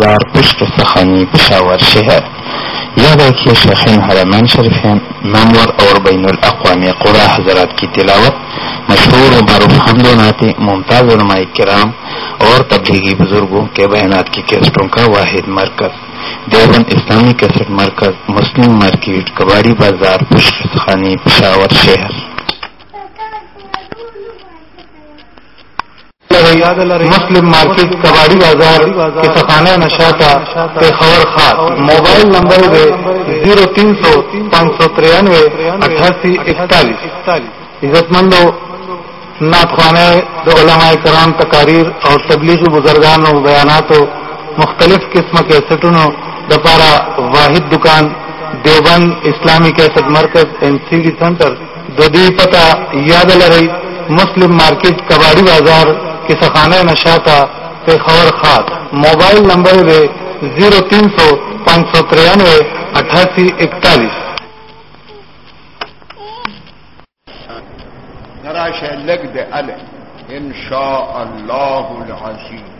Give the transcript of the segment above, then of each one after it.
بازار پشت سخانی پشاور شہر یاد رکھیے شیخین حرمین شریفین نامور اور بین الاقوامی قرآ حضرات کی تلاوت مشہور و معروف حمد و ناطے ممتاز علماء کرام اور تبلیغی بزرگوں کے بیانات کی کیسٹوں کا واحد مرکز۔ دیوبند اسلامی کیسٹ مرکز، مسلم مارکیٹ، کباڑی بازار، پشت خانی، پشاور شہر۔ مسلم مارکیٹ کباڑی بازار کے سخانہ نشا کا خبر خاص۔ موبائل نمبر زیرو تین سو پانچ سو ترانوے اٹھاسی اکتالیس۔ عزت مندوں نعت خانہ دو علماء کرام تقاریر اور تبلیغی بزرگان و بیانات و مختلف قسم کے سٹنوں دپارا واحد دکان دیوبند اسلامی کیسٹ مرکز این سی ڈی سینٹر۔ دودی پتہ یاد لڑئی مسلم مارکیٹ کباڑی بازار کس اخانے میں نشا تھا خبر خاص موبائل نمبر زیرو تین سو پانچ سو ترانوے اٹھاسی اکتالیس۔ لگ دے ان شاء اللہ العظیم۔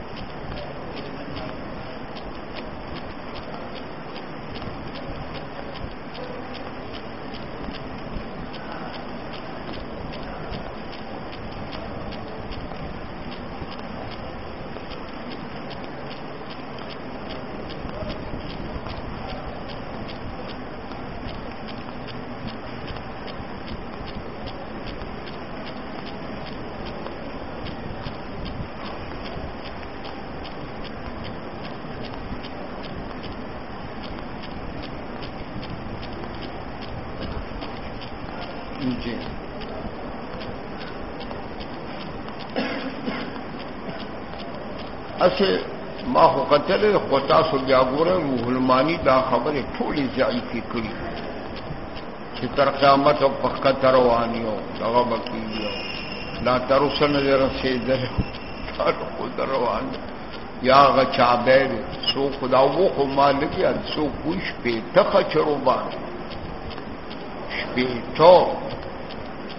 ما خو قتل خطا سو بیا ګوره روحلمانی دا خبره ټولې ځای کې کړی چې تر قیامت او پخکا پخت روانیو دغه بکیو لا تر وسن دې رسیدل خود روان یا غچا به سو خدا وو خو مالک یا سو کوش په تخ چرو باندې شپې تو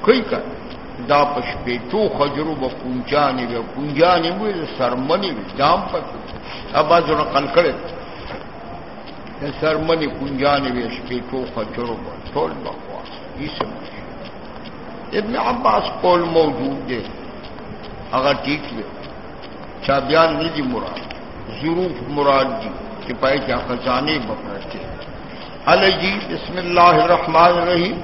کوي کړه دا پش پشپیٹو خجرو با کنجانی بے کنجانی بے سرمنی بے جام پر اب آج انہوں قل سرمنی کنجانی بے شپیٹو خجرو با. ٹول بخواس یہ سمجھ ابن عباس قول موجود دے اگر ٹھیک لے چا بیان مراد. ظروف مراد جی کہ پائے کیا خزانے بکرتے. علی جی بسم اللہ الرحمن الرحیم.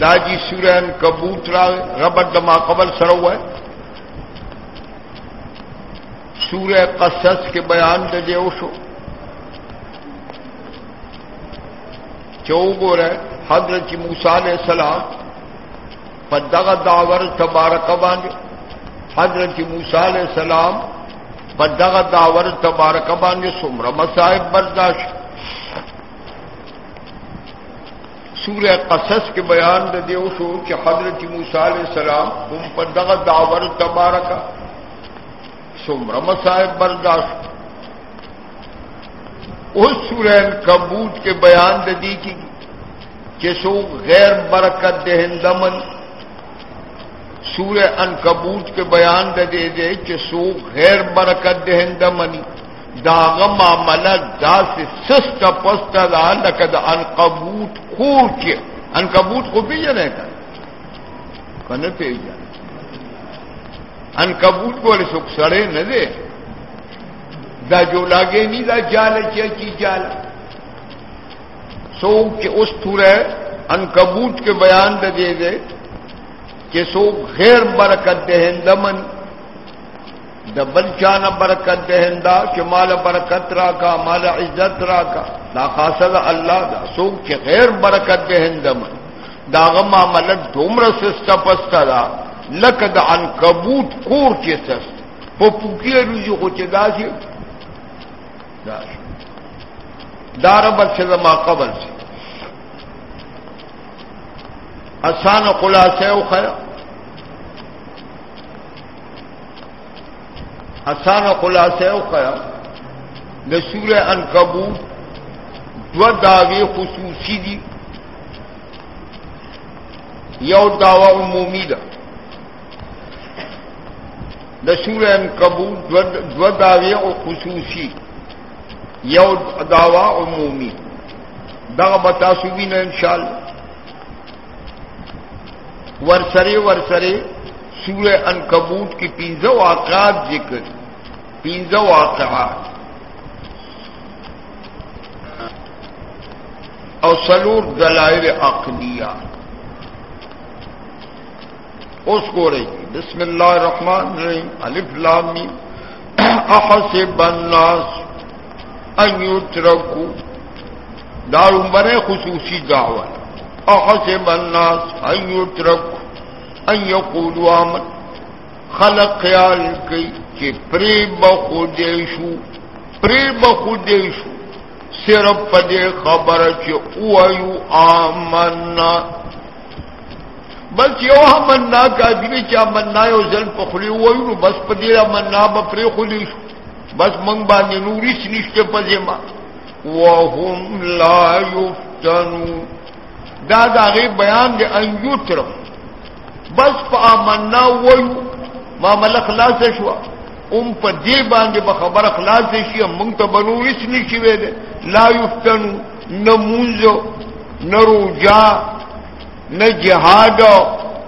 دا داجی سورین کبوترا ربر دما قبل سر ہوا ہے۔ سورہ قصص کے بیان دے دے اوشو۔ چو رہے، حضرت موسا علیہ السلام پدغ داور تبارک باندھ حضرت موسا علیہ السلام پدغ داور تبارک باندھ سمر مسائب برداشت۔ سورہ قصص کے بیان دے دیو شو کہ حضرت موسیٰ علیہ السلام تم پر دغ داور تبارکا سمر مسائب برداشت۔ اس سورہ کبوت کے بیان دے دی کی کہ سو غیر برکت دہندمن سورہ ان کبوت کے بیان دے دے دے کہ سو غیر برکت دہندمنی داغم عمل دا سے سست پست دا لکد ان کبوت خور کے ان کبوت کو بھی کا کن پی جانے ان کبوت کو سکھ سڑے نہ دے۔ دا جو لاگے نہیں، دا جال کیا کی جال سو کہ اس تھورے ان کبوت کے بیان دے دے دے کہ سو غیر برکت دہندمن دبل چان برکت دہندا کہ مال برکت را کا مال عزت را کا دا خاصد اللہ دا سوک کے غیر برکت دہند من۔ دا داغما ملک ڈومر سستا پستا دا لک دا ان کبوت کور کے سست وہ پوکی روزی کو چدا سی؟ دار بر سے ما قبل سے آسان خلاصے خیر۔ آسان خلاصے او خیا د سورہ انکبو دو دعوی خصوصی دی. یو دعوی عمومی دا. د دسور کبو دو دعوے او خصوصی، یو دعوی عمومی. دا بتا سوی نے انشاء ورسرے ورسرے سورہ ان کبوت کی پینزو واقعات ذکر۔ پینزو واقعات۔ اور سلور دلائل عقلیہ۔ اس کو رہی۔ بسم اللہ الرحمن الرحیم۔ الف لامی احسب الناس ان یترکو۔ دارو بنے خصوصی دعوت۔ احسب الناس ان یترکو۔ ان یقولو آمن. خلق خیال کی کہ پری بخودیشو پری بخودیشو صرف پدے خبر چیو آمنا. بس یو منا کا دلی چا منا یو زل پخلی وایو بس پدې منا به پر خلی بس منګ باندې نوري سنشته پځه ما. وهم لا یفتنو دا دا غي بیان دی ان یتر بس په منا وایو ما مل خلاص شو ام په دې باندې به خبر خلاص شي موږ ته بنوري سنشي وې لا یفتنو. نمونزو نروجا نہ جہاد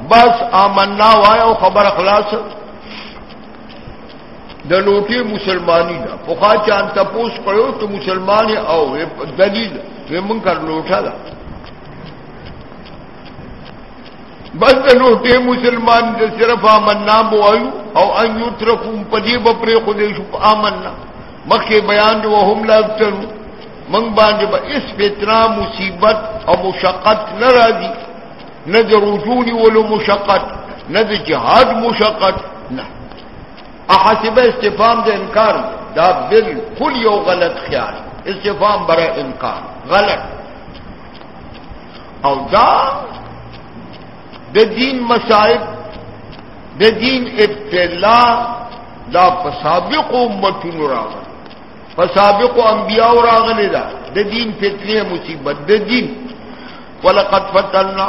بس آمنا وایا خبر اخلاص د لوٹی مسلمانی دا. په پخا چاند تپوس پڑو تو مسلمان او دلیل. وی من کر دا. بس د لوٹی مسلمان د صرف آمنا بوایو او ان یترکم پدی بپری خودشو آمنا۔ مکه بیان دی وهم لا تنو۔ من باندې با اس فتنه مصیبت او مشقت ناراضی نہ رجونی ولو مشقت، نہ جہاد مشقت، نہ۔ احاسب استفام دے انکار، دا بالکل یو غلط خیال۔ استفام برا انکار، غلط۔ او دا د دین مسائب د دین ابتلا، دا پسابق امتون راغل۔ پسابق انبیاء راغل دا۔ د دین فتنه مصیبت د دین۔ ولقد فتلنا،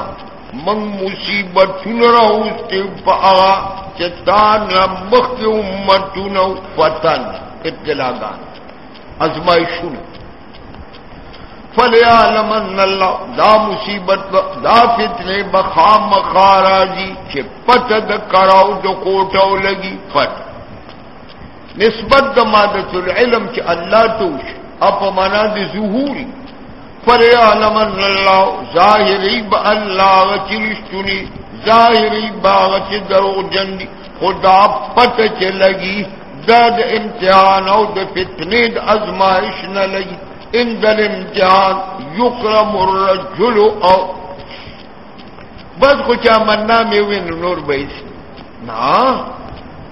من مصیبت راوستے پا آغا چتان مخت امتون فتن ابتلا گان ازمائشون۔ فلیعلمن اللہ دا مصیبت دا فتنے بخام مخاراجی چھے پت دا کراؤ دا کوٹاو لگی پت نسبت دا مادت العلم چھے اللہ توش اپا منا دا ظہوری فلیعلمن اللہ ظاہری با اللہ چرشتنی ظاہری باغ چی درو جندی خدا پت چی لگی داد امتحان او د فتنی د ازمائش نہ لگی. ان دل امتحان یکرم الرجل او بس کچھ منا میں ہوئے نور بیس نا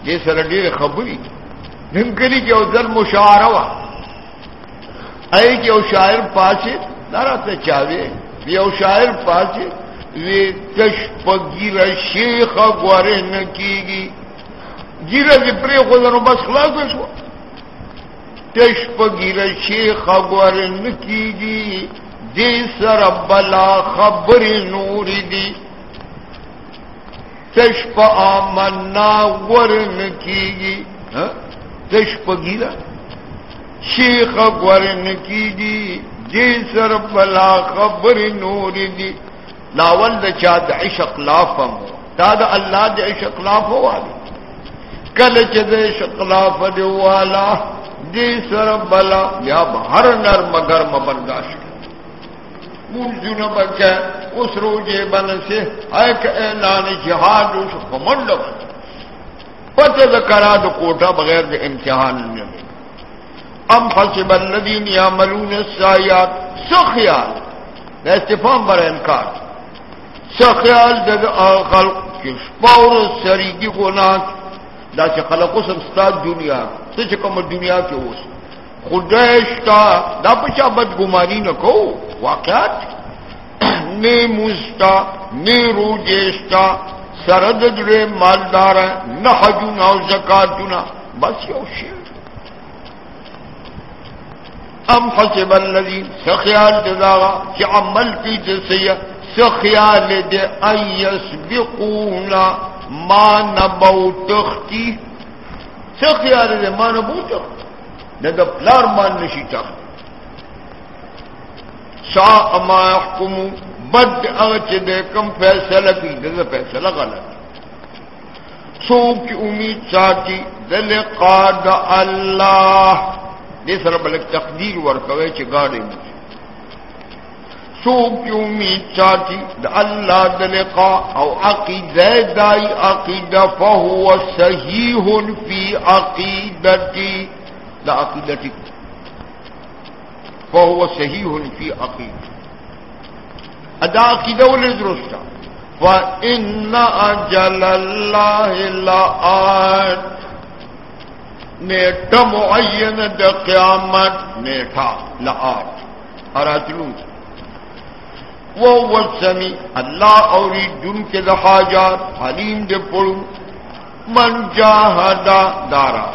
یہ سر ڈیر خبری نمکری کہ او ذل مشاعرہ وا اے کہ او شاعر پاسے دارا ته چاوي. یو شاعر پاتې وی تش پګیر شیخ غواره نه کیږي. ګیره دې پرې خو نو بس خلاص شو تش پګیر شیخ غواره نه کیږي دې سر بلا خبر نور دی۔ تش په امنا ورن کیږي تش پګیر شیخ غواره نه کیږي جی سر بلا خبر نور ہاں؟ جی دی۔ لاول د چا د عشق لافم تا د الله د عشق لاف والی۔ کله چې د عشق لاف دی سر بلا یا هر نر مگر مبرداشت منځونه جی بچا اوس روزه بنسه ایک اعلان جهاد اوس کومند پته د کرا د کوټه بغیر د امتحان نه ام حسب الذين يعملون السيئات سخيال دا استفام بر انکار. سخيال د خلق کې شپور سریږي ګناه دا چې خلق اوس ستاد دنیا، څه چې کوم دنیا کې اوس. خدایشتا دا په چا بد ګماري نه کو؟ واقعات. نه مستا نه روجشتا سرد دې مالدار، نه حجونه او زکاتونه. بس یو شی ام حسب الذي سخيال جزاغا چې عمل کی جسیا سخيال دې ان يسبقونا ما نبو تختی خیال دے؟ مان بوتا نہ دا پلار مان نشی چاہ سا اما احکم، بد اغچ دے کم فیصلہ کی دا فیصلہ غلط. سو کی امید چاہتی دل قاد اللہ. دے سر بلک تقدیر ورکوے چھ گاڑے سوک يومي تشاتي لألا دا اللہ دلقا أو عقیدہ دائی عقیدہ فہو صحیح فی عقیدتی دا عقیدتی فهو صحيح في عقيدة ادا عقيدة والدرسة فإن أجل الله لآت نیتا معین دا قیامت نیتا لآت اراتلوز وہ وسمی اللہ اور جن کے دہاجات حلیم دے پڑو من جاہدا دارا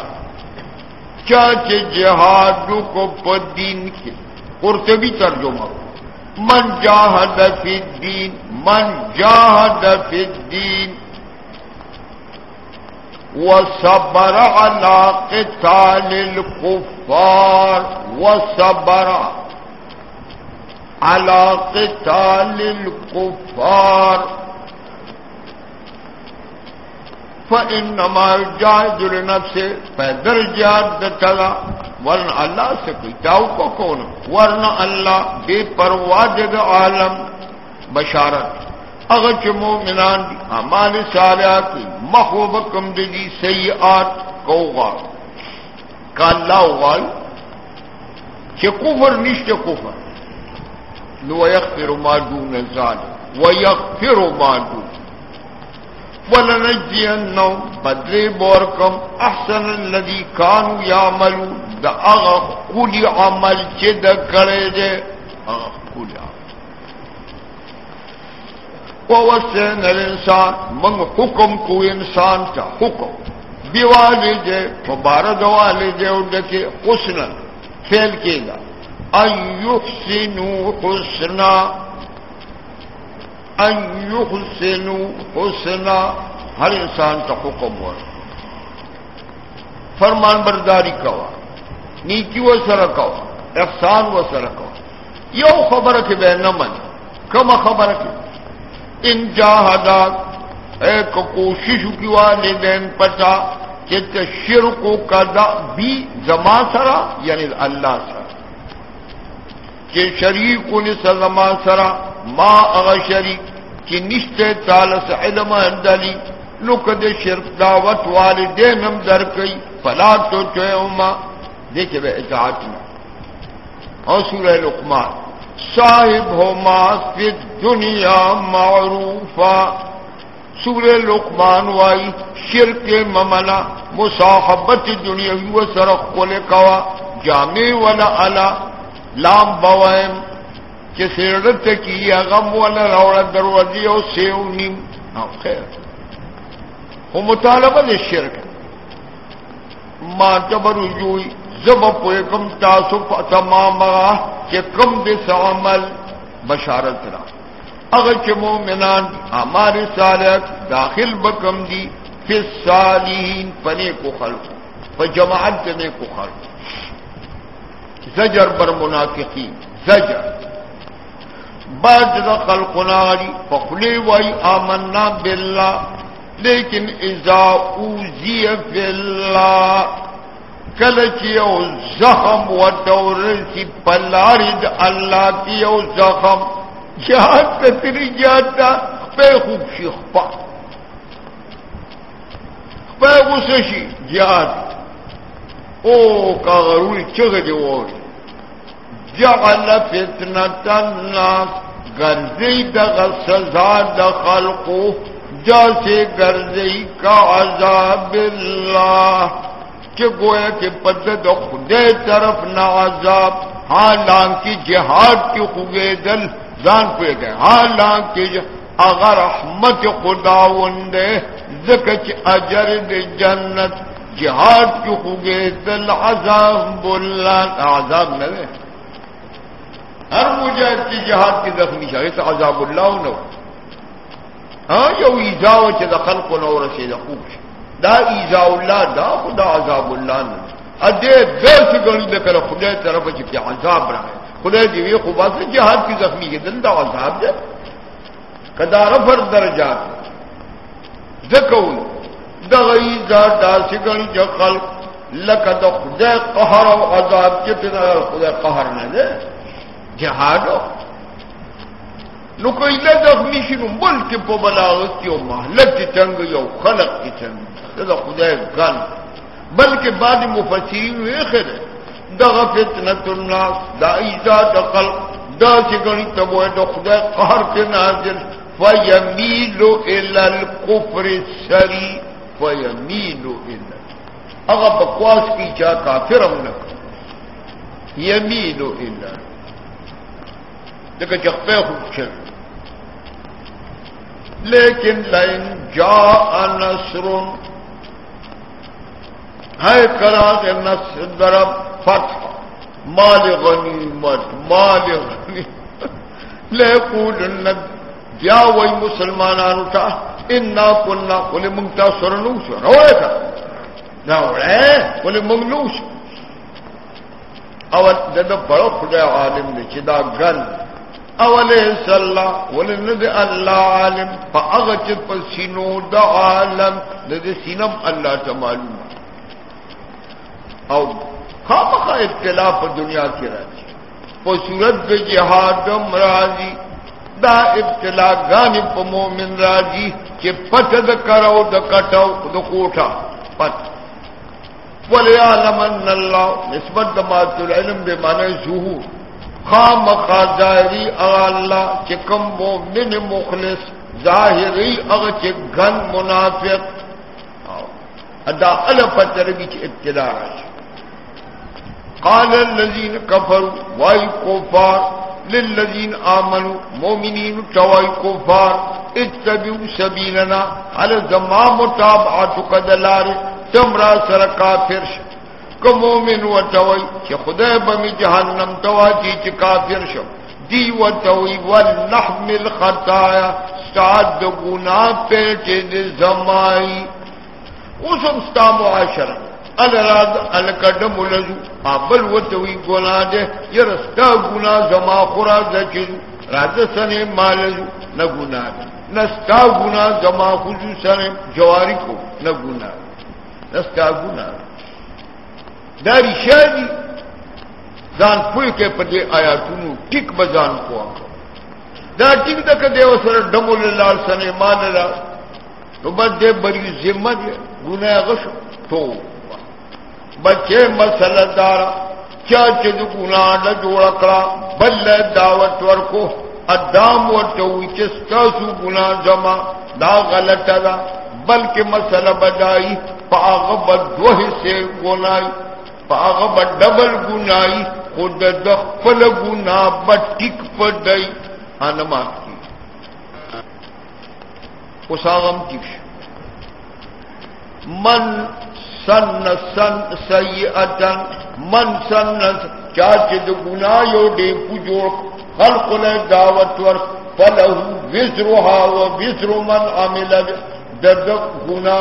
چاچ جہاد کو پدین کے قرطبی ترجمہ۔ من جاہد فی الدین، من جاہد فی الدین۔ وصبر على قتال الكفار وصبر على قتال الكفار۔ فإنما جاهد لنفسه فدر جاد دتلا ورن اللہ سے کوئی کو کون؟ ورن اللہ بے پرواد عالم، بشارت۔ اگر چمو منان دی ہمارے سارا کی محبوب کم دی سیئات کو غال کا اللہ کفر نشت کفر۔ نو یغفر ما دون ذلك ويغفر ما دون. ولنجزينهم بدل بوركم احسن الذي كانوا يعملون دا اغا قولي عمل چه دا کرے دے؟ اغا قولي عمل. ووسن الانسان من حکم کو انسان تا حکم. بیوالدے فبارد والدے ودکے حسنا فیل کے گا يحسنوا حسنا. ان يحسنوا حسنا. ہر انسان کا حکم ہوا۔ فرمان برداری کوا۔ نیکی و سرکوا احسان و سرکوا یو خبر کے بے نمن کم خبر کے۔ ان جاہدات ایک کوشش کی والدین پتا کہ شرکو کا دا بھی زما سرا یعنی اللہ سرا۔ کہ شریک ان سلما سرا، ما اغ شریک کی نشتے تالس علم اندلی، لکد شرک دعوت والدین ہم در فلا تو چوئے اما۔ دیکھے بے اطاعت میں۔ اور سورہ لقمان، صاحب ہو ما فی دنیا معروفا۔ سورہ لقمان وائی، شرک ممنا مصاحبت دنیا و سرق کو کوا جامع ولا علا۔ لام بوائم چې سیرت کی غم ولا راوړ دروازې او سیو نیم. او خیر. هو مطالبه د شرک. ما جبر جوئی، زب پوئے کم تاسو تمام چې کم دې عمل بشارت را. اگر چې مومنان ہمارے صالح داخل بکم دی، فی الصالحین پنے کو خلق فجماعت نے کو خلق. زجر بر منافقین، زجر. بعد رقل قناری پخلی وائی آمنا باللہ، لیکن اذا اوزی فی اللہ کلچی او زخم و دورسی پلارد اللہ کی او زخم. جہاد کتری جاتا پہ خوب شیخ پا پہ غسشی جہاد. او کاغروی چغ دی جعل فتنة الناس. گرزی دغ سزا د خلقو جیسے گرزی کا عذاب اللہ. کہ گویا کہ پد خدے طرف نہ عذاب. حالانکہ جہاد کی خوگے دل جان پہ گئے. حالانکہ اگر رحمت خدا وندے زکچ اجر دے جنت. جہاد کی خوگے دل، عذاب اللہ. عذاب نہ دے ہر مجاہد کی جہاد کی زخمی شاہی تو عذاب اللہ نہ ہاں جو ایزاو چه د خلق نو رسید خوب شي دا ایزا اللہ، دا خدا عذاب اللہ نے ادے دیر سے گڑی دے کر خدا طرف کی عذاب رہا ہے۔ خدا جی وی خوبا سے جہاد کی زخمی کے دن دا عذاب دے۔ کدا رفر درجات ذکون دا ایزا دا سے گڑی جو خلق لکا دا خدا قہر و عذاب جتنا خدا قہر نہ دے۔ جهادو. نو کوئی نه زخمی نو ملک په بلاغت یو محلت تنگ یو خلق کی تنگ دا خدای ګان بلکې بعد مفسرین وی دا فتنة الناس دا ایجاد خلق دا چې ګنی ته خدای قهر کې نازل. فیمیل إِلَى الکفر السَّرِي فیمیل إِلَى. هغه بکواس کی چا کافرم نه يَمِيلُ إِلَى. الى دیکھا جخپے خوب چھر لیکن لائن جا نصرن ہے کرا کے نس درب فتح۔ مال غنیمت مال غنیمت۔ لے قول بیا وہی مسلمان اٹھا ان نہ کننا بولے منگتا سرنوش روڑے تھا روڑے بولے منگلوش اور دد بڑو خدا عالم نے چدا گن اولے صلاح ولند اللہ عالم. فاغت پسینو دا عالم. دد سینم اللہ تعالم او خامخا ابتلا پر دنیا کی راضی وہ سورت بے جہاد راضی دا ابتلا گانی پا مومن راضی کہ پت دا کرو دا کٹو دا کوٹا. پت. ولی عالمن اللہ. نسبت دا مات العلم بے معنی ظہور. خام خاضاری اللہ چکم مومن مخلص، ظاہری اغ چگن منافق۔ ادا الپتر کی ابتدا راضی قال الذين كفروا واي كفار للذين آمنوا مؤمنين تواي كفار اتبعوا سبيلنا على زمان متابعتك دلار تمرا سر کافر کو مومن و توي چې خدای به می جهنم تواجی چې کافر شو دی و توي ولنحمل خطايا استعد گناہ پیټ دې زمای. اوسم ستا معاشره. الراد الکډم ولزو ابل وتوی ګنا دې. يرستا ګنا زما خورا ځکه راځه سنه مالزو نه ګنا نستا ګنا زما خوځو سره جواری کو نه ګنا نستا ګنا داری شادي ځان پوي کې په دې آیاتونو ټیک بزان کو دا ټیک دک دیو سره ډمول لال سنه مال لا نو بده بری ذمہ ګنا غش تو۔ بچے مسل دار کیا چد گنا نہ جوڑ کرا۔ بل دعوت ور کو ادام و چستا سو گنا جمع۔ دا غلط دا، بلکہ مسل بدائی پاغ بدوہ سے گنائی پاغ ڈبل گنائی، خود دخل گنا بٹک پڑئی انمات ہاں، کی۔ اساغم کی۔ من سن سن سی من سن چاچ گنا یو ڈے پوجو خلق نے دعوت ور فلہ وزرها و وزر من عمل دد گنا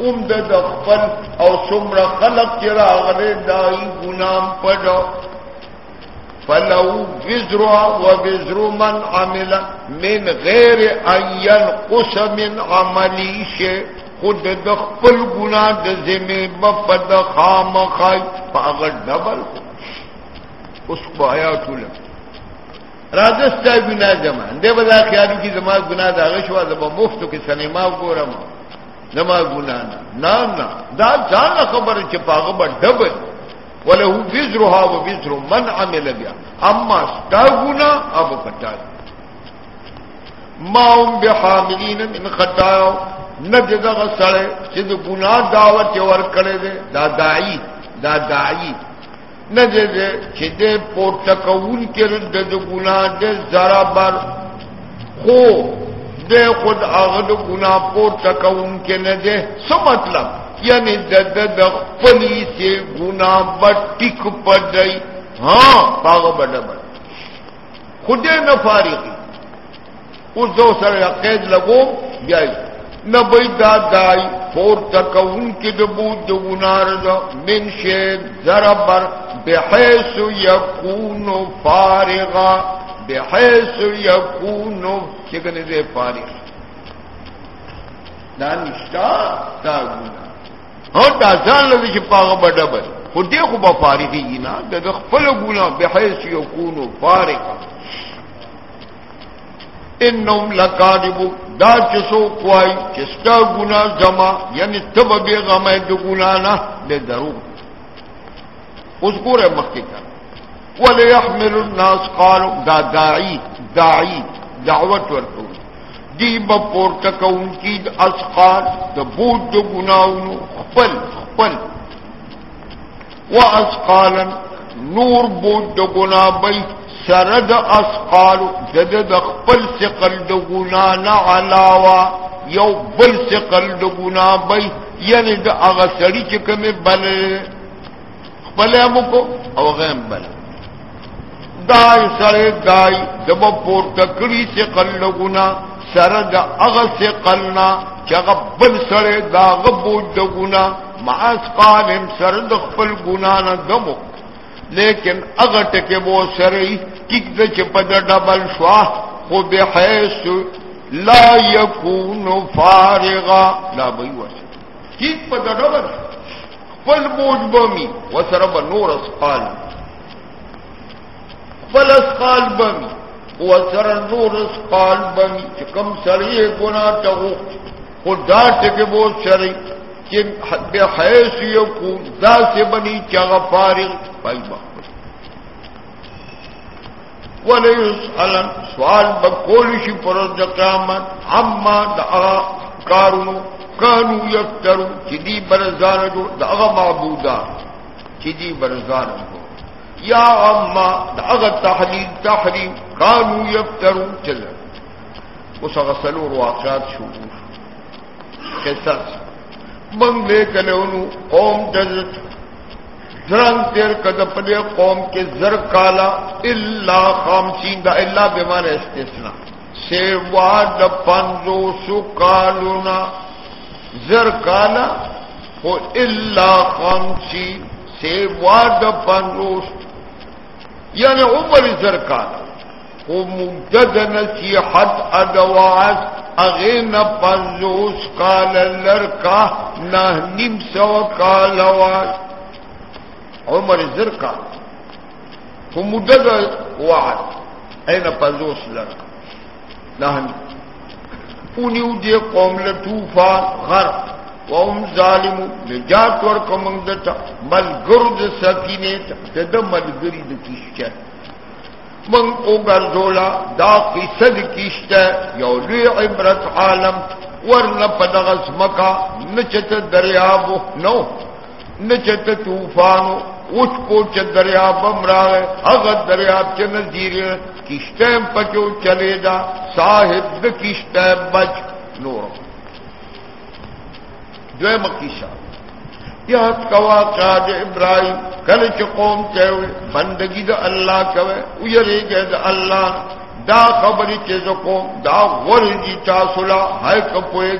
ام دد فل او سمر خلق چرا غلے دائی گنام پڑا۔ فلو وزرها و من عمل من غیر ان ينقص من عملی شیء خود د خپل ګنا د زمه بفد خام خای پاغ ډبل اوس په آیات ول راځستا ګنا جمع. دې بدا خیال کی زما ګنا دا غشوا زما مفتو کې سنما ګورم زما ګنا نه. نه دا ځان خبره چې پاغ به ډبل وله وزرها وزر من عمل بها. اما ستا ګنا ابو کټال ما هم بحاملین من خطاو. نہ جگہ سڑے سد گنا دعوت ور کرے دے دا دائی دا داعی. دائی نہ جگہ چدے پورٹ کون کے رد گنا دے ذرا بر خو، دے خود اغد گنا پورٹ کون کے نہ دے۔ سو مطلب؟ یعنی دد پلی سے گنا بٹک پڑ گئی ہاں پاگ بڑ بڑ خودے نہ فارغی۔ اس دو سر قید لگو گیا نہ بھائی دادائی، پور تک ان کی دبو دگنار من شیر ذرابر بحیث یکون فارغا، بحیث یکون چکن دے فارغ؟ دانشتا تا گنا ہاں تا جان لگی چی پاغ بڑا بڑا خود دیکھو با فارغی نا دا دخفل گنا بحیث یکون فارغا. انم لکاربو دا چسو کوئی چستا گنا جمع یعنی تب بے غم دو گنا نہ دے درو اس کو رے مکی کر ولی احمل الناس، قالو، دا داعی داعی، دعوت ورکو دی بپور تک ان کی اسقال دا بود دو گناونو خپل خپل. و اسقالا نور بود دو گنا بیت. سرد اسقال جد د خپل ثقل د ګنا نه علاوه یو بل ثقل د ګنا بې یعنی د هغه سړی چې کومه بل خپل هم کو؟ او غیم بل۔ دای سره دای د په پور تکړی ثقل د ګنا سرد هغه ثقلنا چې هغه بل سره دا غبو د ګنا مع اسقال سرد خپل ګنا نه دمو۔ لیکن اگر ٹکے وہ سرئی کک د چپد ڈبل شوا خو بحیث لا یکون فارغا۔ لا بئی وس کک پد ڈبل، پل بوج بمی وسرب نور اسقال۔ پل اسقال بمی وسر نور اسقال بمی، چکم سرئی گنا تغو۔ خدا ٹکے وہ سرئی کہ بحیث یکون دا سے بنی چاگا فارغ پائی با ولی اسالن سوال بکولشی پر از قیامت، اما دا کارونو کانو یفترو، چی دی برزان جو دا اغا معبودا، چی دی برزان جو. یا اما دا اغا تحلیل، تحریم کانو یفترو چل اس اغا سلور واقعات شروع. قصص. منگ لے کلے انو قوم جزت زرنگ تیر کد پدے قوم کے زر کالا اللہ خامسین دا اللہ بیمان استثنا سیوا دا پنزو سو کالونا زر کالا ہو اللہ خامسین سیوا دا پنزو یعنی عمر زر کالا۔ ہو مدد نصیحت ادواز اغین پنزوس کال لرکا نہ نیم سو کال کالواز عمر زر کا مدد وعد این پزوس لرک نہن اونیو دے قوم لطوفان غرق وهم ظالم نجات ورکو منگ دتا ملگرد سکینیتا. دا ملگری دا کشتا من او گرزولا دا قصد کشتا یو لی عبرت عالم ورن پدغز مکا نچت دریابو، نو، نچت توفانو اس کو چ دریا بم رہا ہے اگر دریا چ نظیر کشتیں پچو چلے جا صاحب کشت بچ نور جو مکیشا یہ کوا کاج ابراہیم کل چقوم چوے بندگی دا اللہ کوے اجرے گئے دا اللہ، دا خبری چیز قوم، دا غر جی تاسلا ہے کپوے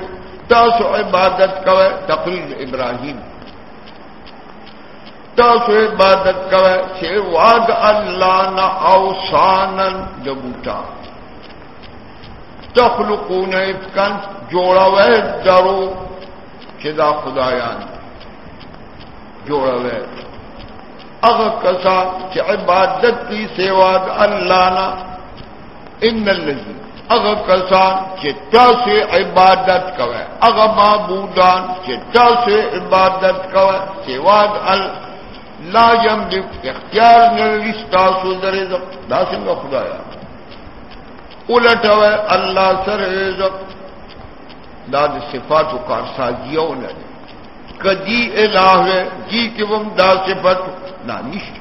تاسو عبادت کوے تقریر ابراہیم۔ تاسو عبادت کوي چې واد الله نه اوسانن جبوتا تخلقون افکان جوړاوي درو چې دا خدایان۔ جوړاوي هغه کسا چې عبادت کی سیوا د الله نه ان الذي هغه کسا چې تاسو عبادت کوي هغه معبودان چې تاسو عبادت کوي سیوا د الله لا يملك اختیار نرستا سو رزق۔ دا څنګه خدایا الټوي الله سر رزق۔ دا د صفاتو کار سازیو نه کدی جی الہ ہے جی کہ وہ دا صفت نہ نشت۔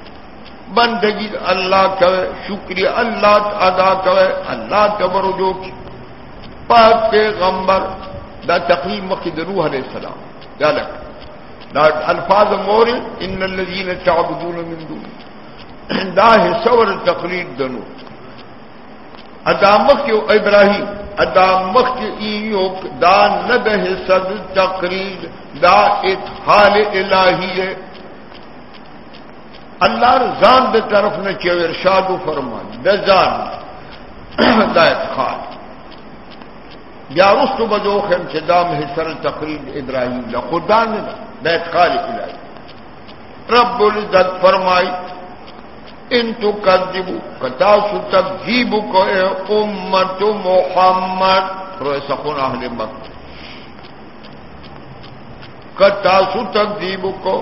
بندگی اللہ کرے شکریہ اللہ ادا کرے اللہ تبر جو کی پاک پیغمبر دا تقریب مقید روح علیہ السلام۔ یا لکھ دا الفاظ مور ان الذين تعبدون من دون۔ دا ہے سور تقلید دنو۔ ادامک ابراہیم ادا مخ ایوک دا ندہ صد تقریر، دا اتحال الہی ہے۔ اللہ رضان دے طرف نے چیو ارشاد فرمان دزان دا اتحال بیا رستو بدو خیم چه دام حسر تقریر ابراہیم، دا خدا نے دا اتحال الہی۔ رب العزت فرمائی ان تو کذبو۔ کتا سو تکذیبو کو اے امت محمد۔ روئے سخون اہل مکہ؟ کتا سو تکذیبو کو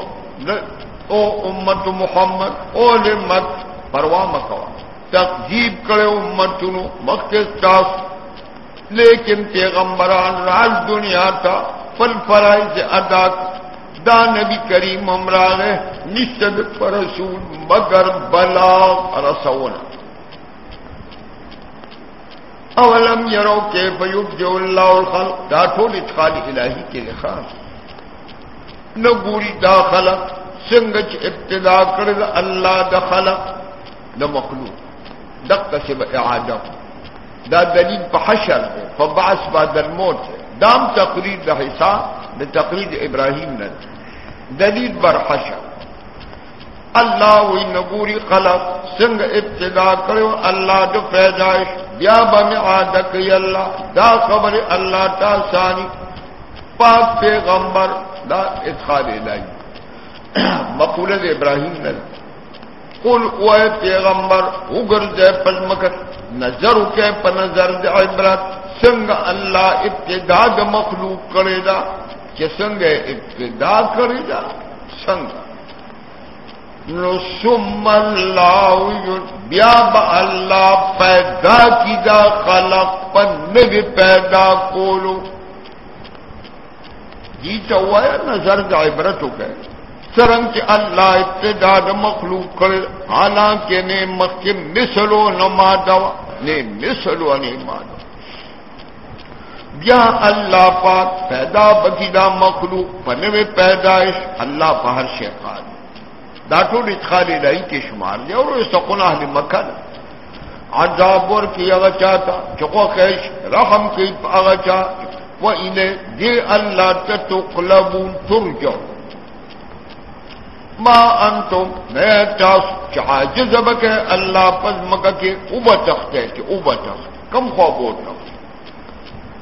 او امت محمد، او لمت پروا مکوا تکذیب کرے امت نو مکہ تاس۔ لیکن پیغمبران راج دنیا تا فل فرائض ادا دا نبی کریم امراغ نشد پر رسول، مگر بلا رسونا اولم یرو کے فیوب جو اللہ الخلق، دا ٹھول اتخالی الہی کے لخاص نہ گوری دا خلق، سنگچ ابتدا کرد اللہ دا خلق، دا مخلوق۔ دق سے اعادہ۔ دا دلیل پا حشر دے فبعث بعد الموت دے۔ دام تقریر دا حساب۔ دا تقریر ابراہیم نہ دلیل بر حشر اللہ وی نگوری خلق. سنگ ابتدا کرو. اللہ دو پیدائش. بیا بم عادک اللہ. دا خبر اللہ تا ثانی. پاک پیغمبر دا ادخال الہی. مقولت ابراہیم نے قل اوے پیغمبر، اگر دے پزمکت نظر کے پا نظر دے عبرت. سنگ اللہ ابتدا دا مخلوق کرے دا. کہ سنگ ابتدا کرے دا سنگ۔ نسم اللہ بیا با اللہ پیدا کی دا خلق پر نگ پیدا کولو۔ جی ہوا ہے نظر دا عبرت ہو گئے۔ سرنگ کے اللہ ابتدا دا مخلوق کرے، حالانکہ نے مکھ مسلو نما دوا نے مسلو نے مانا یا اللہ پاک پیدا بگیدہ مخلوق پنے میں پیدائش، اللہ پہر شیخان داٹو ادخال الہی کے شمار دے اور سکنا حلی مکن عذاب ور کی اگر چاہتا، چکو خیش رحم کی اگر چاہ وہ انہیں دے اللہ تتقلبون ترجو ما انتم میں چاس چاجز بکے اللہ پز مکہ کے اوبا تختے کہ اوبا تخت، کم خواب ہوتا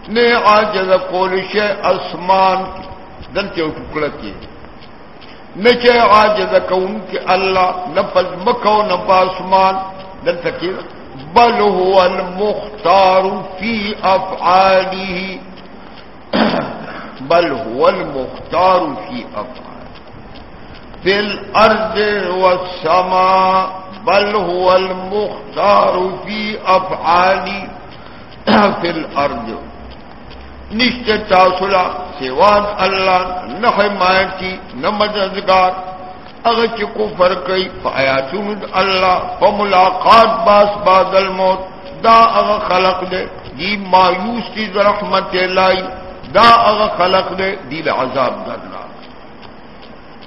نے آجز کولش اسمان دنتے ٹکڑا کی نچے آجز کون کہ اللہ نہ پز مکو نہ پاسمان۔ دن تکیر بل هو المختار فی افعالی بل هو المختار فی افعالی فی الارض والسماء بل هو المختار فی افعالی فی الارض۔ نشت تاسلا سیوان اللہ، نہ حمایتی، نہ مددگار۔ اگر چکو فرقی فیاتون اللہ فملاقات باس بعد الموت دا اگر خلق دے، دی مایوس تی رحمت لائی۔ دا اگر خلق دے، دی عذاب درنا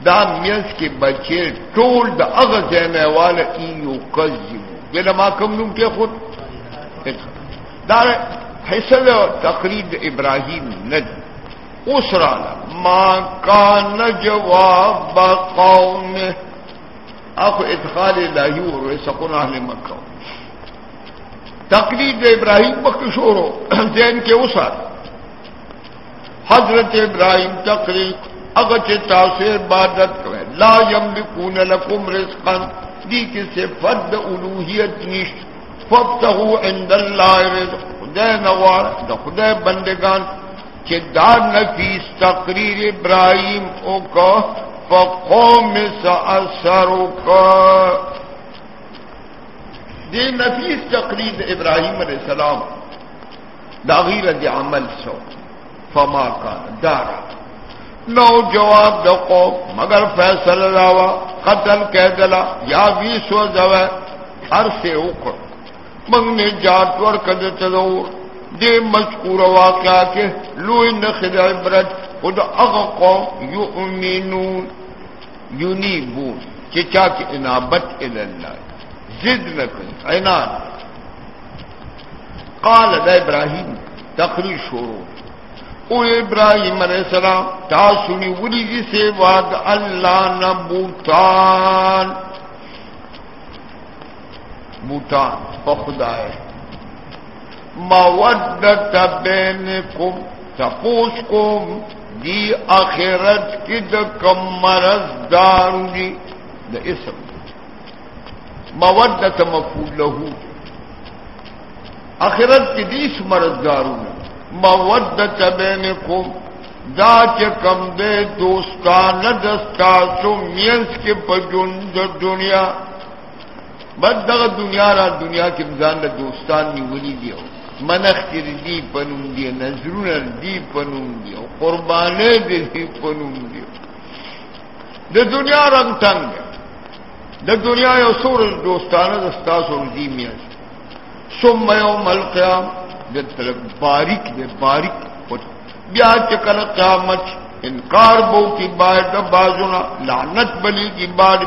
دا میس کے بچے ٹول دا اگر زینے والا ایو قزیمو بلا ما کم نم کے خود دا حسل تقرید ابراہیم ند۔ اس رالا ماں کا نجواب قوم۔ اخ ادخال الہی اور سکون اہل مکہ۔ تقرید ابراہیم بخشور ہو زین کے اسر حضرت ابراہیم تقریر اگرچہ تاثیر عبادت کرے لا یملکون لکم رزقا، دی کسی فد الوحیت نشت۔ فبتغو عند اللہ رزق خدای نوار د خدای بندگان چې دا نفیس تقریر ابراهیم او کو فقوم سأثر کو دی نفیس تقریر ابراهیم علیہ السلام، دا غیر دی عمل سو، فما کان، دارا۔ نو جواب د قوم، مگر فیصل راوا، قتل کہہ دلا یا ویسو زوے ہر سے منگ نے جات ور کد تدور دے مذکور واقعہ کے لوئی نخد عبرت خود اغ قوم یؤمنون۔ یونیبون چچا کی انابت الاللہ زد نکن عنان۔ قال دا ابراہیم تقریر شروع او ابراہیم علیہ السلام، تا سنی جی سے واد اللہ نہ بوتان۔ بوتان خدا ہے مودت بینکم تپوس کوم دی آخرت کی د کم مرض دار دی جی، د اسم۔ مودت مفول له آخرت کی دیس مرض دارو جی۔ مودت بینکم، دا چې کم دے دوستان دستا سو مینس کے پجن د دنیا۔ بد دغه دنیا را دنیا کې ځان د دوستان نیولې دیو منخ تیر دی پنوم دی نظرون دی پنوم دی قربانے دی پنوم دی د دنیا رنگ تنگ د دنیا یو سور دوستانه دستا سور دی میاش ثم یوم القیام د طرف باریک دی، باریک بیا چکل قیامت انکار بو کی بار بازونا، لعنت بلی کی بار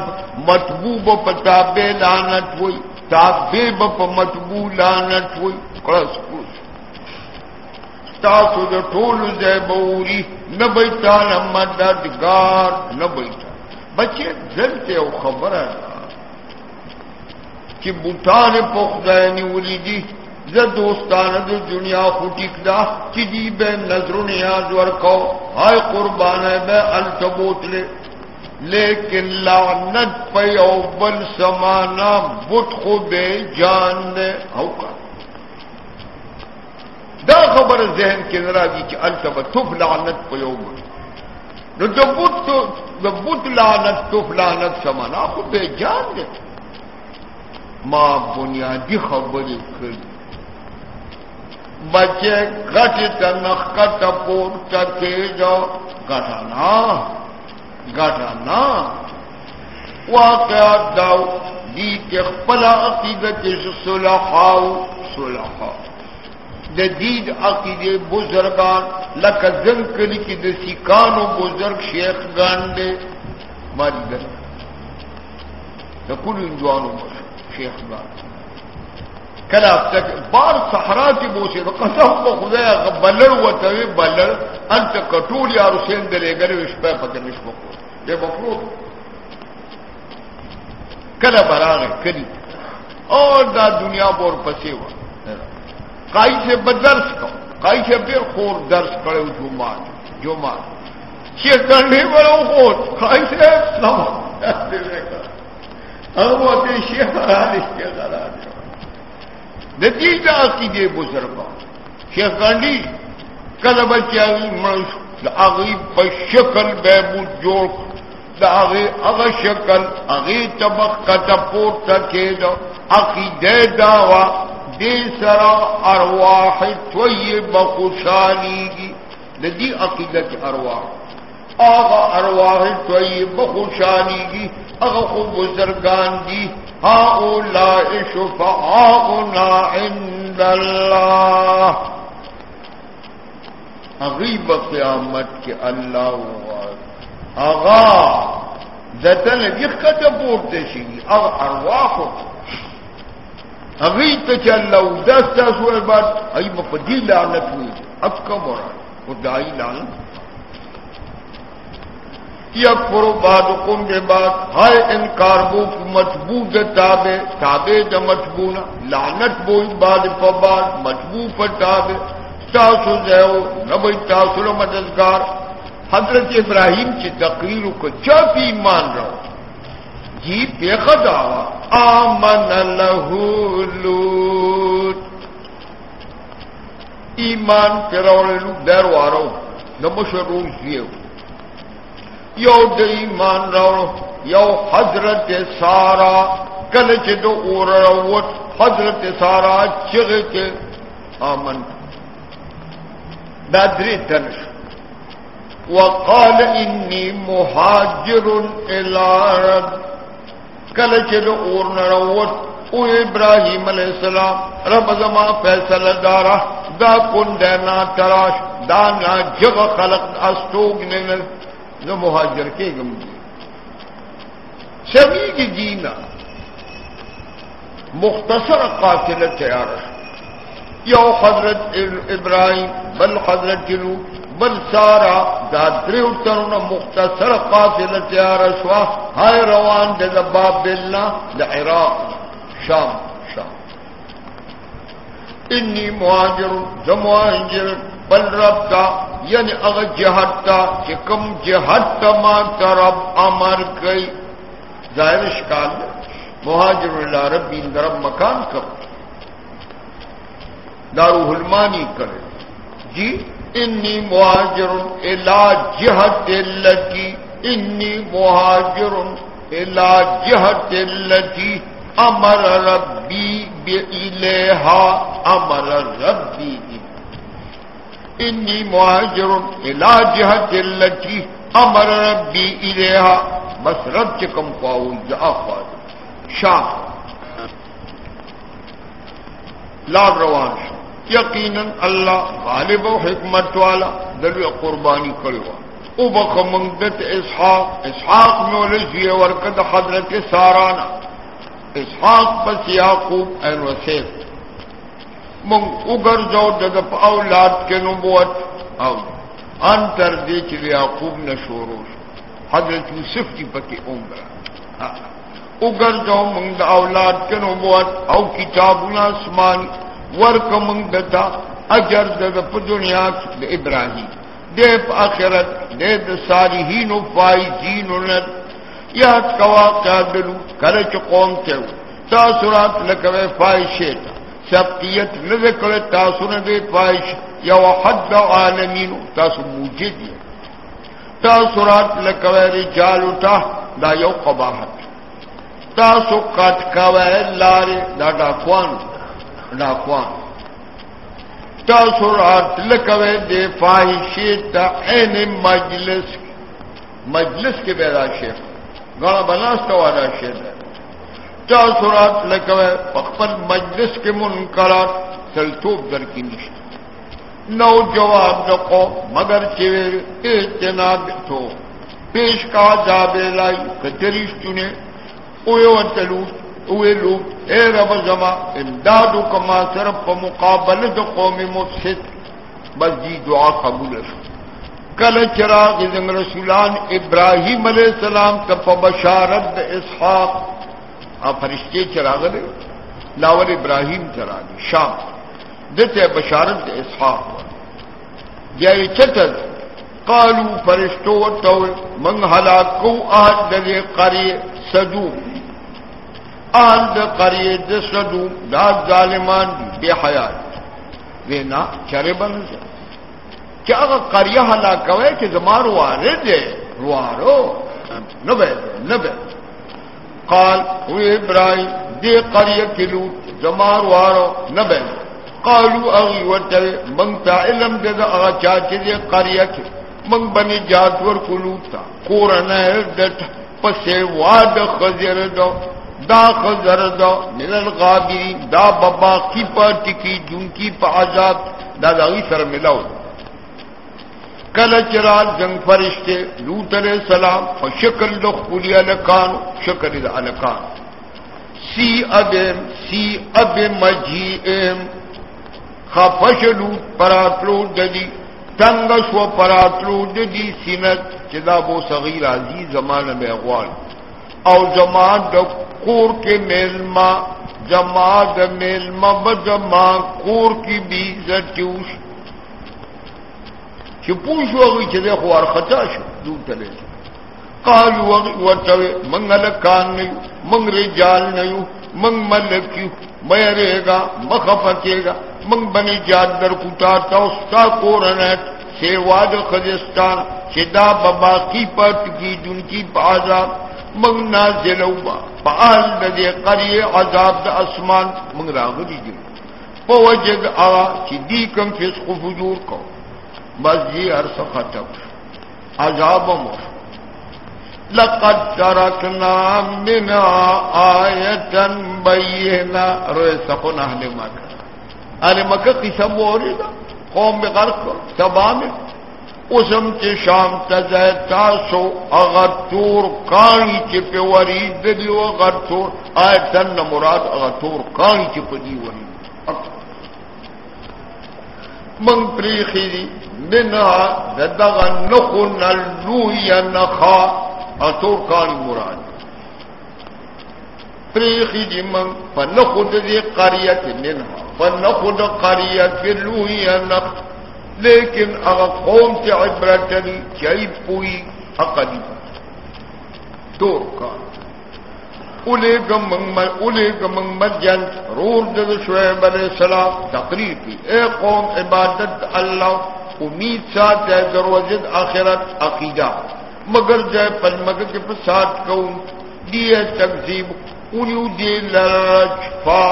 مطبوب پتا بے لعنت ہوئی، تابے بپ مطبوع لعنت ہوئی کړس کوس تاسو د ټول ځای بوري نه بیتا نه مددگار نه بیتا۔ بچي دلته او خبره چې بوتان په خدای نیولې دي زه دوستانه د دنیا خو ټیک دا چې دی به نظر نیاز ورکو هاي قربانه به التبوتله لیکن لعنت په یو بل سمانا بوت خو به جان نه او دا خبر ذہن کے ذرا دی کہ التب تف لعنت پہ یوم نو جب بت لعنت، تف لعنت سمانا خود بے جان دے ماں بنیادی خبر کری بچے گٹ تنخ کا ٹپور کرتے جاؤ۔ گٹانا گٹانا واقعات داؤ۔ دی کے پلا عقیدت صلحاؤ صلحاؤ۔ د دید عقیده بزرگان لکه زن کلی کی د سیکانو بزرگ شیخ گان دے ماری در د انجوانو شیخ گان کلا تک بار صحرا کی بوسے تو قسم کو خدا بلر و توی بلر، انت کٹول یا حسین دلے گرے وشپے پتہ نش بکو یہ بکرو کلا براغ کلی۔ اور دا دنیا بور پسے ہوا۔ کائی سے بدرس کو کائی سے بے خور درس کرے جو مان جو مان شیخ کرنے بڑا خور کائی سے ہم ہوتے شیخ ہرا شیخ ہرا نتیجہ کی دے بزرگ شیخ گانڈی کل بچے آگئی شکل بہبو جوڑ، داغے اگ شکل اگی چمک کا چپور تکے دو عقیدے دعوی، دے سرا ارواح توی بخوشانی گی۔ ندی عقیدت ارواح۔ آغا ارواح توی بخوشانی گی، اغا خوب بزرگان دی۔ ہا اولا شفعاؤنا عند اللہ غیب قیامت کے اللہ آغا دتن یخت پورتے شی اغا ارواح ہوتا اگئی تو چل لو دس دس ہوئے بعد ائی مپدی لعنت ہوئی. اب کم ہو رہا وہ دائی لعنت. یا کرو باد کے بعد ہائے انکار بو مجبو دے تابے تابے د مجبو لعنت بو بعد پباد مجبو پر تابے تاسو دیو نبی تاسو مددگار۔ حضرت ابراہیم کی تقریر کو چاپ ایمان رہو۔ جی بے خدا آمن لہو لوت ایمان پیروڑ دیر وارو۔ نمش روز دیو یو د ایمان راو یو حضرت سارا، کل چ دو اور روت، حضرت سارا چغ کے آمن. دادری تنش وقال انی مہاجر الى رب. کل چل اور نروت او ابراہیم علیہ السلام، رب زما فیصل دارا، دا کن دینا تراش دانا جگ خلق استوگ نل جو مہاجر کے گم دی سبھی کی جینا۔ مختصر قاتل تیار یو حضرت ابراہیم، بل حضرت لو بل سارا دادری اترنا مختصر قافل تیار شوا ہائے روان دے باب بلنا دا عراق، شام شام۔ انی مہاجر جمہاجر بل رب کا یعنی اگر جہد کا کہ کم جہد تما رب امر گئی. ظاہر شکال مہاجر اللہ ربی درب مکان کر. دارو حلمانی کرے. جی انی مہاجر الا جہت التی انی مہاجر الا جہت التی امر ربی بی بیلہا امر ربی انی مہاجر الا جہت التی امر ربی الیہا بس رب چکم پاؤ جا شاہ لاڈ روان. شاہ یقیناً اللہ غالب و حکمت والا. دل قربانی کروا او بخمنگت اسحاق اسحاق میں ولجی ورکد حضرت سارانا. اسحاق بس یاقوب این وسیف من اگر جو ددپ اولاد کے نبوت او انتر دی چل یاقوب نشوروش حضرت یوسف کی پتی عمر اگر جو من دا اولاد کے نبوت او کتابنا اسمانی ورک منگ دتا اجر د په دنیا د ابراہیم. دے آخرت، دے د ساری ہی نو پائی جی یا کوا کیا دلو کرے قوم کے تاثرات لکوے فائشیت سبتیت نذکر تاثر دے فائش یا حد عالمین، تاسو موجد ہے تاثرات لکوے رجال اٹھا، دا یو قباحت۔ تاسو کٹ کوے لارے، دا ڈاکوان ڈاکوان۔ تاثرات لکوے دے فاحشی تا این مجلس مجلس کے بیدا شیخ۔ گڑا بناستا والا شیر ہے تاثرات لکوے پخپل مجلس کے منکرات سلطوب در کی نشت۔ نو جواب دقو مگر چویر اعتناد تو۔ پیش کا جابے لائی کچریش چنے۔ اوے وانتلوٹ اوے لوگ اے رب زما امدادو کما صرف پا مقابل دو قوم مفسد۔ بس جی دعا قبول شو کل چراغ زنگ رسولان ابراہیم علیہ السلام تا بشارت اسحاق۔ آ فرشتے چراغ دے لاول ابراہیم چراغ، شام۔ دتے بشارت اسحاق جائے یعنی چتر، قالو فرشتو تو من ہلاکو آج دے قریع سجوم آل د قریه د سدو دا ظالمان بے حیات۔ وینا چرے بن چې هغه قریه هلا چې زمار واره دي روارو۔ نه به نه به قال او ابراهيم دې قريه کې لو زمار وارو نه به قالوا اغي وتل من تا علم دې هغه چا چې دې قريه کې من بني جات ور کولوتا قرانه دټ پسې واد خزر دو دا خزر دا۔ من الغابری دا بابا کی پا ٹکی جن کی پا عذاب، دا داغی سر ملاو دا کل چرال جنگ فرشتے لوت علیہ السلام، فشکل دو خلی علکان شکل علکان سی ابیم سی اب مجیئیم خفش لوت پراتلو ددی. تنگس و پراتلو ددی. سینت چدا بو صغیر، عزیز زمان میں اغوال او زمان دا کور کے میلما جما میلما بجما کور کی بھی زٹوش چپوش وغی چلے خوار خطا شو دو تلے قالو وغی ورچوے منگ لکان نیو، منگ رجال نیو، منگ ملکیو میرے گا مخفتے گا، منگ بنی جاد در کتا توستا کورنیت سیواد خزستان چدا بابا کی پت کی جن کی بازار منگ نازلو با پال دے قری عذاب د اسمان، منگ راغلی دی پو وجد آغا چی دی کم فسق فجور کو۔ بس جی عرص ختم عذاب مر لقد ترکنا من آیتا بینا روی سخن اہل مکہ۔ اہل مکہ قصہ موری دا قوم بغرق تباہ میں اسم کے شام تزہ تاسو اگر تور کانی چپ وری دلیو اگر تور آئے تن مراد اگر تور کانی چپ دی وری۔ اچھا۔ من پریخی دی منا ددغا نخو نلو یا نخا. اتور کان مراد. پریخی دی من فنخو دی قریت منها. فنخو دی قریت لو یا نخ. لیکن اگر قوم تی عبرتنی چاہی پوئی حقلی تور کان گمنگ مجن رول دد شعیب علیہ السلام تقریر اے قوم عبادت اللہ. امید ساتھ ہے دروجد آخرت عقیدہ۔ مگر جائے پل مگر کے پسات کون دیے تقزیب انیو دی لرجفا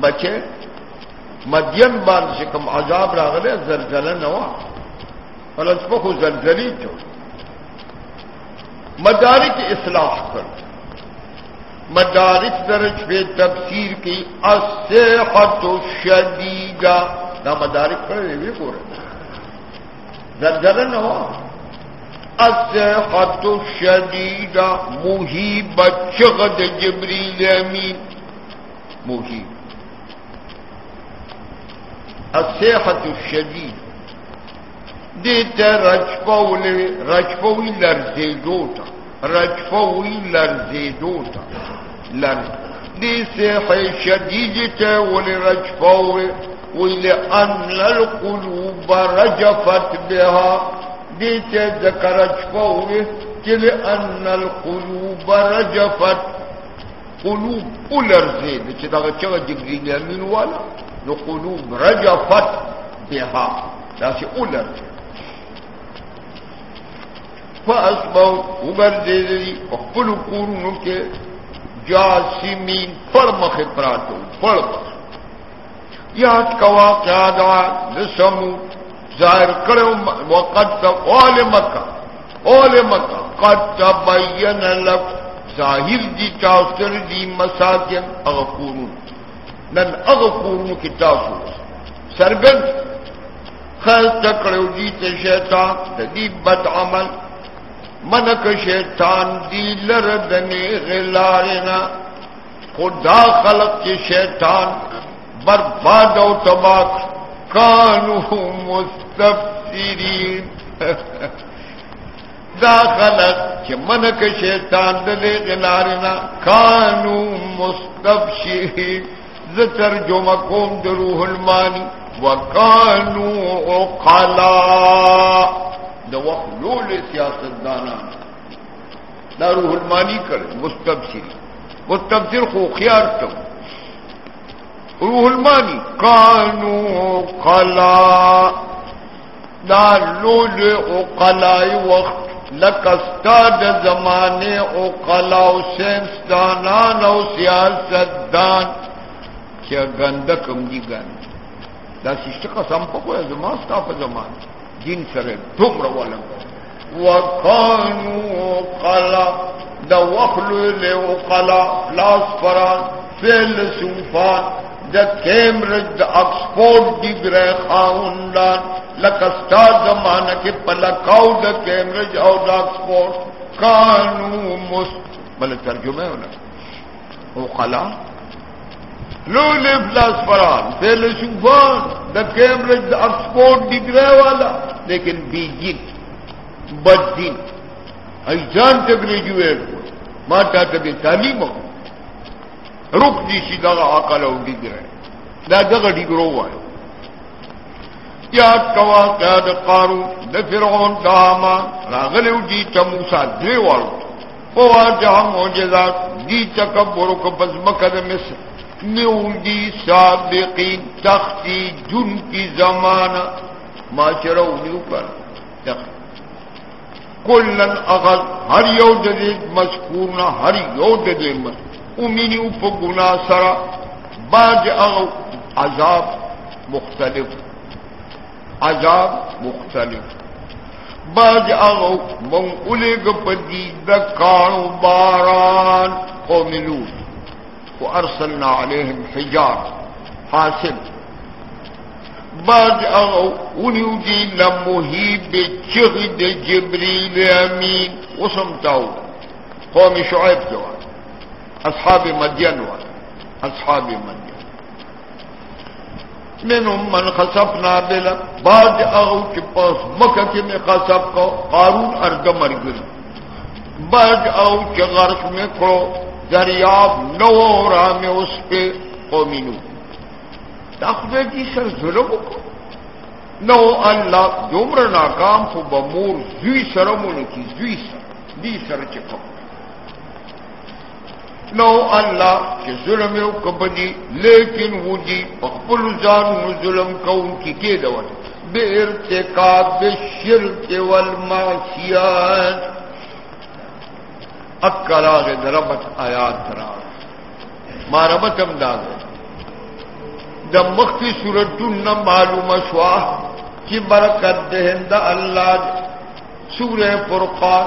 بچے، مدین بان سے کم عذاب راغلے، زلزلہ نوا۔ فلسفہ زلزلی تو۔ مداری کی اصلاح کر۔ مدارس درج پہ تفسیر کی الصحت شدیدہ نہ مدارس پڑھے بھی پورے زلزلہ زلزلة نوا الصيحة الشديدة مهيبة شغد جبريل أمين. مهيب. الصيحة الشديدة. دیتا رجفوی رجفوی لرزیدوتا رجفوی لرزیدوتا لرز دی سیحی شدیدتا ولی رجفوی ولأن القلوب رجفت بها. دي تذكر رجفوه لأن القلوب رجفت. قلوب ولرزي چې دا چې جبريل امين والا. نو رجفت بها. دا چې ولرزي فاسبو وګرځېدي خپل کورونو کې جاسمین پڑ مخ یاد کوا کیا دا لسمو ظاہر کرو وقت اول مکہ اول مکہ۔ قد تبین لک ظاہر دی چاوستر دی مساکن اغفورون نن اغفورون کی تاسو سرگن خیل تکڑو دی تے شیطان دی بد عمل۔ منک شیطان دی لردنی غلارنا خدا خلق کی شیطان۔ برباد و تباک کانو مستفسرین دا خلق چی منک شیطان دلی غلارنا کانو مستفسرین زتر جو مکوم دروح المانی وکانو عقلا دا وقت سیاست دانا دا روح المانی کر مستبصری مستبصر خو خیار تو روح المانی. کانو قلا. دا لول اقلائی وقت لکستا دا زمانے اقلا و سینسدانان و سیاست دان چه گنده کم دی گنده. دا سشتی قسم پکو ازماستا پا زمان دین سره دوم رو ولنگو وکانو قلا دا وخلو لیو قلا لاس فران. فیل سوفان د کیمبرج د اکسفورد دی ګره خاوندان لکه ستا زمانہ کې پلکاو د کیمبرج او د اکسفورد کانو مست۔ بل ترجمه ولا او قلا لو لفلاس فران فعل سوفان د کیمبرج د اکسفورد دی والا۔ لیکن بی جن بد دین ایجان ته گریجویټ ما ته به تعلیم رک جی دي شي دا عقل او دي ډیګره دا دغه ډیګرو وای یا کوا قاد قارو د فرعون داما راغلو دي جی ته موسی دی وړو او واجه معجزات دي تکبر کو بزمکه د مصر۔ نیو دی سابقین، تختی جن کی زمانہ۔ معاشرہ نیو کر کلن اغل، ہر یو دے مذکور نہ ہر یو دے امینی اپ گنا سرا باج اغ عذاب مختلف عذاب مختلف. باج اغ من الگ پدی دکانو باران قوم کو ارسلنا علیہم حجار حاصل. بعد اونیو دی لمحی بے چغی دے جبریل امین، وسمتاو. قوم شعیب جوان اصحاب مدین وان اصحاب مدین۔ من من خصفنا بلا بعد اغو چی پاس مکہ کی میں خصف کو۔ قارون ارد مرگر بعد اغو چی غرق میں کرو دریاب نو رام اس پہ قومینو تاخدے کی سر ظلم کو۔ نو اللہ دومر ناکام خو بمور۔ زوی سرمون کی زوی سر۔ دی سر چکو نو اللہ کہ ظلم یو کبدی لیکن وہ جی پخبل جان ظلم کو ان کی کے دور۔ بے ارتکاب شرک والمعصیات اکلا کے دربت آیات درا ما ماربت امداد دا مختی صورت نہ معلوم شوا کی برکت دہند اللہ سورہ فرقان،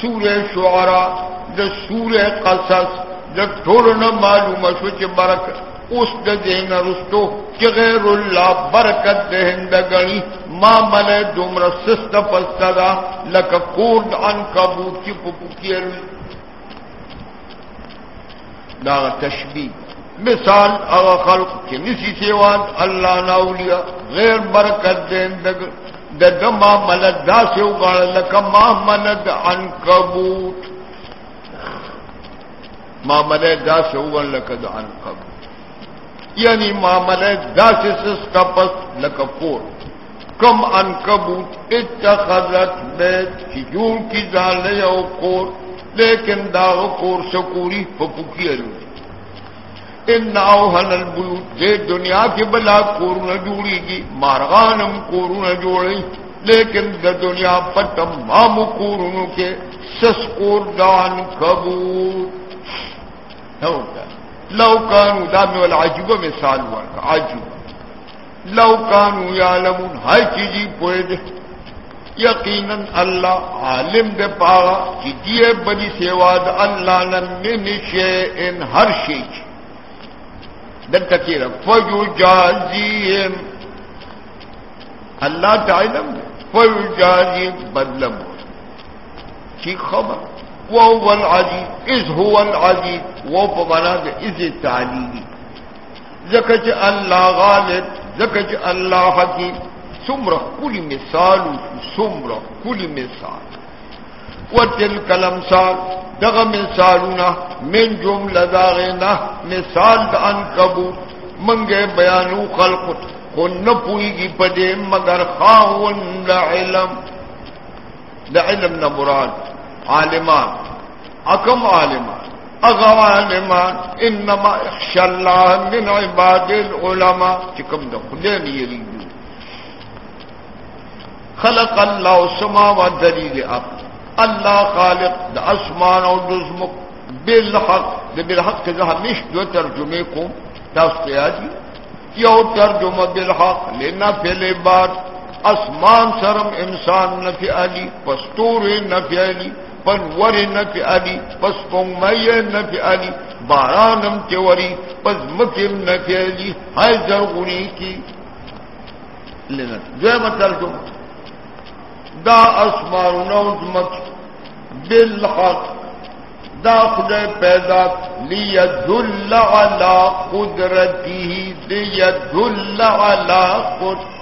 سورہ شعراء، دا سورہ قصص۔ جب ٹھوڑ نہ معلوم شو چ برک، اس دین رستو کہ غیر اللہ برکت دہن دگنی ما مل دمر سست پستدا لک کورد ان کبوت کی پپکیر دا تشبیح۔ مثال اغا خلق کی نسی سیوان اللہ ناولیا غیر برکت دین دگ د ما ملد دا سیو گاڑ لک ما ملد ان کبوت معاملے دا سے اگن لکد ان کب یعنی معاملے دا سے سستا پس لکپور کم ان کبوت اتخذت بیت کی کی جان لے او کور. لیکن دا کور سکوری پپوکی الو ان اوہن البیوت دے دنیا کی بلا کور نہ جوڑی گی. مارغانم کور نہ جوڑی. لیکن دا دنیا پتم مام کورنوں کے سس کور دان کبوت لو کانو دام والا میں سال ہوا کا عجوبہ لو کانو یا لمن ہر چیزی پوئے دے. یقیناً اللہ عالم دے پاگا کہ دیے بنی سیواد اللہ نن شے ان ہر شیچ. دن تکیر فجو جازیم اللہ تعلم فجو جازیم بدلم چی خبر؟ وہ العزیز از هو العزیز، وہ پمانا دے از تعلیمی۔ زکج غالب زکج اللہ حکیم۔ سمر کل مثال سمر کل مثال۔ و تل کلم سال دغ مثالنا من جملہ داغنا مثال دا ان کبو بیانو خلقت کو نہ پوئی گی پدے، مگر خاون دا علم۔ دا علم نہ مراد۔ عالمان اکم عالمان اغم عالمان انما اخشى الله من عباد العلماء، چکم دا خدین یریدو خلق اللہ السماوات دلیل اب اللہ خالق دا اسمان و دزمک بالحق، دا بالحق کے ہمیش دو ترجمے کو تاستے آجی یو ترجمہ بالحق، لینا پہلے بات، اسمان سرم انسان نفی علی، پستور نفی علی پن وری نفی علی، پس پنگمئی نفی علی، بارانم چوری پس مکم نفی علی ہائی زرغنی کی۔ لینا جو مطلب جو۔ دا اسمان نوز مک بالحق، دا خدای پیدا لیدل علی قدرتی، لیدل علی قدرتی۔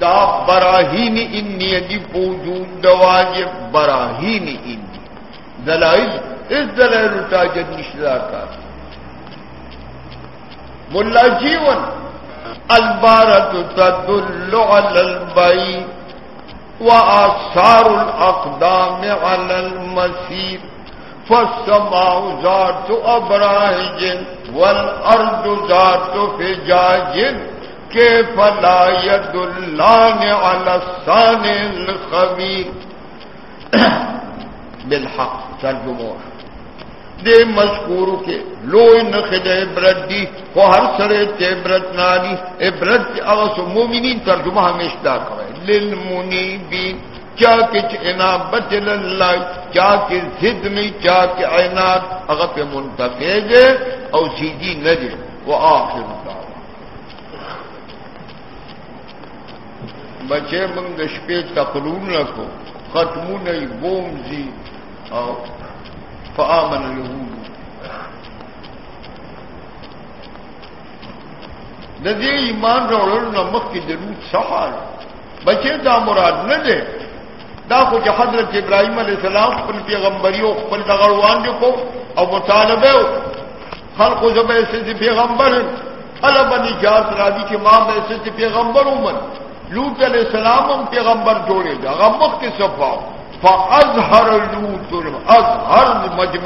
دا براہین انی دی پوجود دواجب براہین انی دلائل اس دلائل تاجد نشدہ کا ملا جیون البارت تدل علی البئی وآثار الاقدام علی المسیر فالسماء ذات ابراہج والارض ذات فجاج کے فلا ید اللہ علسان الخبیر بالحق ترجمہ۔ دے مذکور کے لو نخد عبرت دی کو ہر سرے تے عبرت نانی عبرت اوس مومنین ترجمہ ہمیشہ دا کرے۔ للمنیبین کیا کچھ انابت اللہ کیا کہ ضد نہیں کیا کہ عناد اگر پہ منتفیج ہے اور سیدھی نہ دے آخر دعوی بچے منگ شپے تقرون رکھو ختم نہیں بوم زی او جی اور فامن ددی ایمان روڑ نمک کی ضرور سہار بچے دا مراد نہ دے. دا کو کہ حضرت ابراہیم علیہ السلام پن پیغمبریوں پن تغروان جو کو اور مطالبے خلق کو جب ایسے پیغمبر الگ بنی جات راجی کے ماں ایسے سے پیغمبر ہوں لوت علیہ السلام ہم پیغمبر جوڑے دا غمک کے صفا فاظہر لوت از مجمع